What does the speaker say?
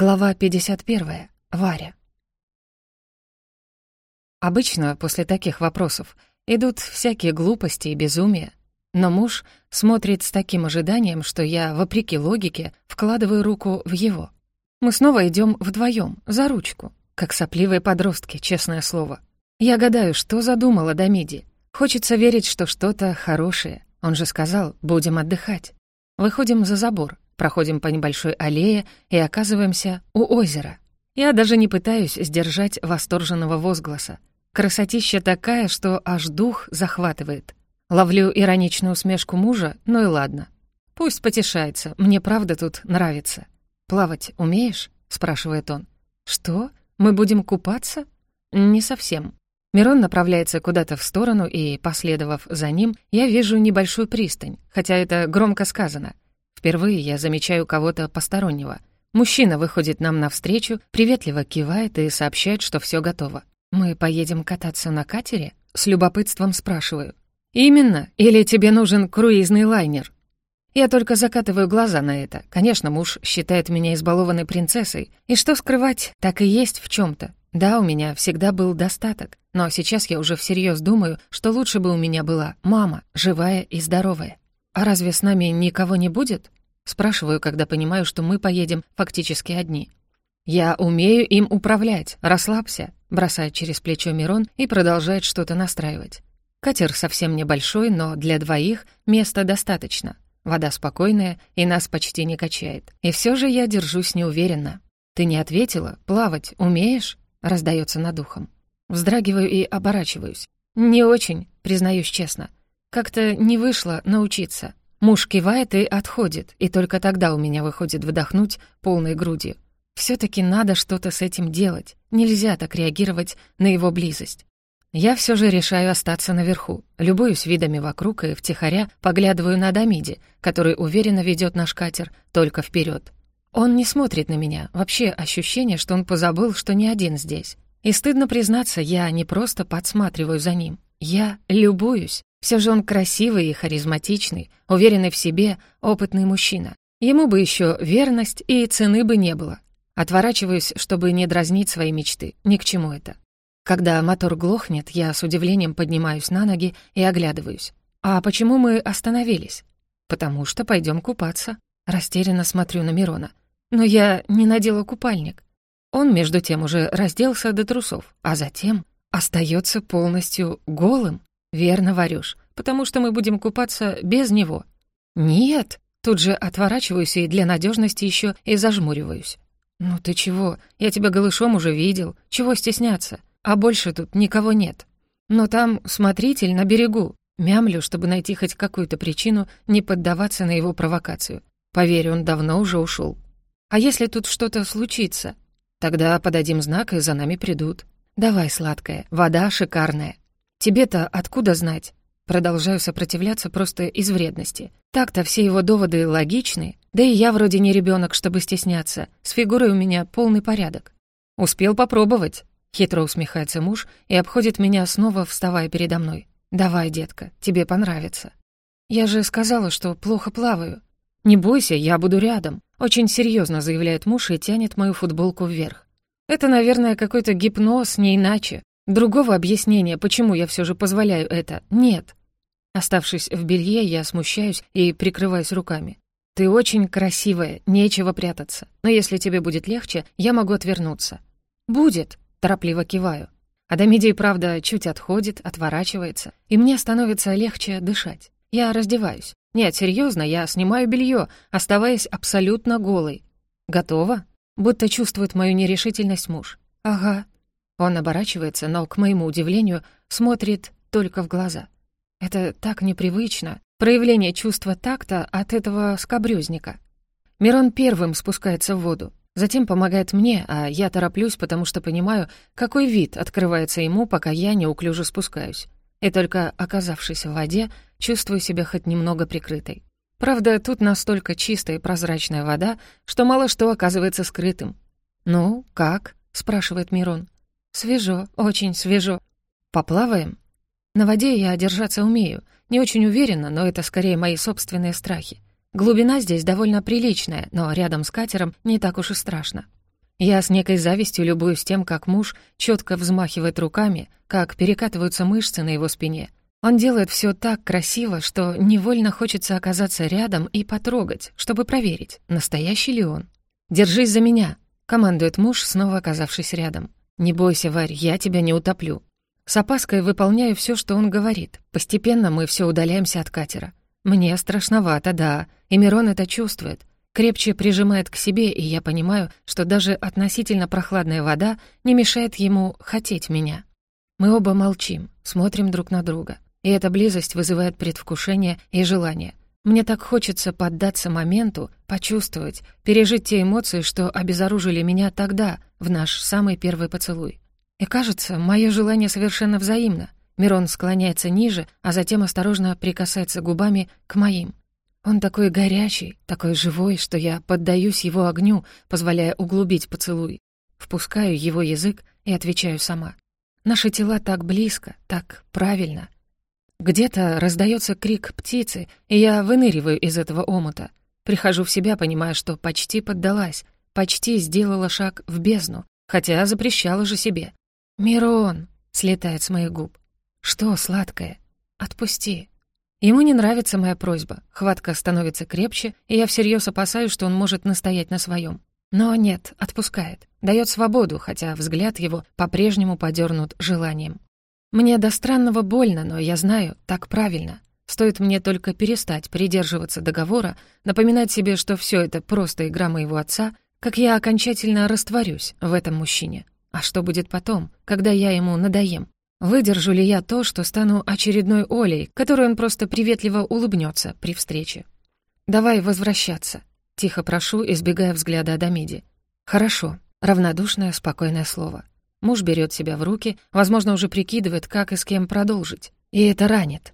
Глава 51. Варя. Обычно после таких вопросов идут всякие глупости и безумия, но муж смотрит с таким ожиданием, что я, вопреки логике, вкладываю руку в его. Мы снова идем вдвоем, за ручку, как сопливые подростки, честное слово. Я гадаю, что задумала Дамиди. Хочется верить, что что-то хорошее. Он же сказал, будем отдыхать. Выходим за забор, проходим по небольшой аллее и оказываемся у озера. Я даже не пытаюсь сдержать восторженного возгласа. Красотища такая, что аж дух захватывает. Ловлю ироничную усмешку мужа, ну и ладно. Пусть потешается, мне правда тут нравится. «Плавать умеешь?» — спрашивает он. «Что? Мы будем купаться?» «Не совсем». Мирон направляется куда-то в сторону, и, последовав за ним, я вижу небольшую пристань, хотя это громко сказано. Впервые я замечаю кого-то постороннего. Мужчина выходит нам навстречу, приветливо кивает и сообщает, что все готово. «Мы поедем кататься на катере?» С любопытством спрашиваю. «Именно. Или тебе нужен круизный лайнер?» Я только закатываю глаза на это. Конечно, муж считает меня избалованной принцессой. И что скрывать, так и есть в чем то Да, у меня всегда был достаток. Но сейчас я уже всерьез думаю, что лучше бы у меня была мама, живая и здоровая. «А разве с нами никого не будет?» Спрашиваю, когда понимаю, что мы поедем фактически одни. «Я умею им управлять, расслабься», бросает через плечо Мирон и продолжает что-то настраивать. Катер совсем небольшой, но для двоих места достаточно. Вода спокойная и нас почти не качает. И все же я держусь неуверенно. «Ты не ответила? Плавать умеешь?» раздается над ухом. Вздрагиваю и оборачиваюсь. «Не очень, признаюсь честно. Как-то не вышло научиться. Муж кивает и отходит, и только тогда у меня выходит вдохнуть полной грудью. все таки надо что-то с этим делать. Нельзя так реагировать на его близость. Я все же решаю остаться наверху, любуюсь видами вокруг и втихаря поглядываю на Дамиди, который уверенно ведет наш катер только вперед. Он не смотрит на меня, вообще ощущение, что он позабыл, что не один здесь. И стыдно признаться, я не просто подсматриваю за ним, я любуюсь. Все же он красивый и харизматичный, уверенный в себе, опытный мужчина. Ему бы еще верность и цены бы не было. Отворачиваюсь, чтобы не дразнить свои мечты. Ни к чему это. Когда мотор глохнет, я с удивлением поднимаюсь на ноги и оглядываюсь. «А почему мы остановились?» «Потому что пойдем купаться». Растерянно смотрю на Мирона. «Но я не надела купальник». Он, между тем, уже разделся до трусов, а затем остается полностью голым. «Верно, Варюш, потому что мы будем купаться без него». «Нет!» Тут же отворачиваюсь и для надежности еще и зажмуриваюсь. «Ну ты чего? Я тебя голышом уже видел. Чего стесняться? А больше тут никого нет. Но там смотритель на берегу. Мямлю, чтобы найти хоть какую-то причину не поддаваться на его провокацию. Поверь, он давно уже ушел. А если тут что-то случится? Тогда подадим знак, и за нами придут. Давай, сладкая, вода шикарная. Тебе-то откуда знать? Продолжаю сопротивляться просто из вредности. Так-то все его доводы логичны, да и я вроде не ребенок, чтобы стесняться. С фигурой у меня полный порядок. Успел попробовать. Хитро усмехается муж и обходит меня снова, вставая передо мной. «Давай, детка, тебе понравится». «Я же сказала, что плохо плаваю». «Не бойся, я буду рядом», — очень серьезно заявляет муж и тянет мою футболку вверх. «Это, наверное, какой-то гипноз, не иначе. Другого объяснения, почему я все же позволяю это, нет. Оставшись в белье, я смущаюсь и прикрываюсь руками. «Ты очень красивая, нечего прятаться. Но если тебе будет легче, я могу отвернуться». «Будет», — торопливо киваю. Адамидий, правда, чуть отходит, отворачивается, и мне становится легче дышать. Я раздеваюсь. Нет, серьезно, я снимаю белье, оставаясь абсолютно голой. «Готово?» Будто чувствует мою нерешительность муж. «Ага», он оборачивается, но, к моему удивлению, смотрит только в глаза. Это так непривычно. Проявление чувства такта от этого скобрёзника. Мирон первым спускается в воду. Затем помогает мне, а я тороплюсь, потому что понимаю, какой вид открывается ему, пока я неуклюже спускаюсь. И только оказавшись в воде, чувствую себя хоть немного прикрытой. Правда, тут настолько чистая и прозрачная вода, что мало что оказывается скрытым. «Ну, как?» — спрашивает Мирон. «Свежо, очень свежо. Поплаваем?» На воде я держаться умею. Не очень уверенно, но это скорее мои собственные страхи. Глубина здесь довольно приличная, но рядом с катером не так уж и страшно. Я с некой завистью любуюсь тем, как муж четко взмахивает руками, как перекатываются мышцы на его спине. Он делает все так красиво, что невольно хочется оказаться рядом и потрогать, чтобы проверить, настоящий ли он. «Держись за меня», — командует муж, снова оказавшись рядом. «Не бойся, Варь, я тебя не утоплю». С опаской выполняю все, что он говорит. Постепенно мы все удаляемся от катера. Мне страшновато, да, и Мирон это чувствует крепче прижимает к себе, и я понимаю, что даже относительно прохладная вода не мешает ему хотеть меня. Мы оба молчим, смотрим друг на друга, и эта близость вызывает предвкушение и желание. Мне так хочется поддаться моменту, почувствовать, пережить те эмоции, что обезоружили меня тогда, в наш самый первый поцелуй. И кажется, мое желание совершенно взаимно. Мирон склоняется ниже, а затем осторожно прикасается губами к моим. Он такой горячий, такой живой, что я поддаюсь его огню, позволяя углубить поцелуй. Впускаю его язык и отвечаю сама. Наши тела так близко, так правильно. Где-то раздается крик птицы, и я выныриваю из этого омута. Прихожу в себя, понимая, что почти поддалась, почти сделала шаг в бездну, хотя запрещала же себе. «Мирон!» — слетает с моих губ. «Что, сладкое? Отпусти!» Ему не нравится моя просьба, хватка становится крепче, и я всерьез опасаюсь, что он может настоять на своем. Но нет, отпускает, дает свободу, хотя взгляд его по-прежнему подернут желанием. Мне до странного больно, но я знаю, так правильно. Стоит мне только перестать придерживаться договора, напоминать себе, что все это просто игра моего отца, как я окончательно растворюсь в этом мужчине. А что будет потом, когда я ему надоем? Выдержу ли я то, что стану очередной Олей, которой он просто приветливо улыбнется при встрече? «Давай возвращаться», — тихо прошу, избегая взгляда Адамиди. «Хорошо», — равнодушное, спокойное слово. Муж берет себя в руки, возможно, уже прикидывает, как и с кем продолжить. И это ранит.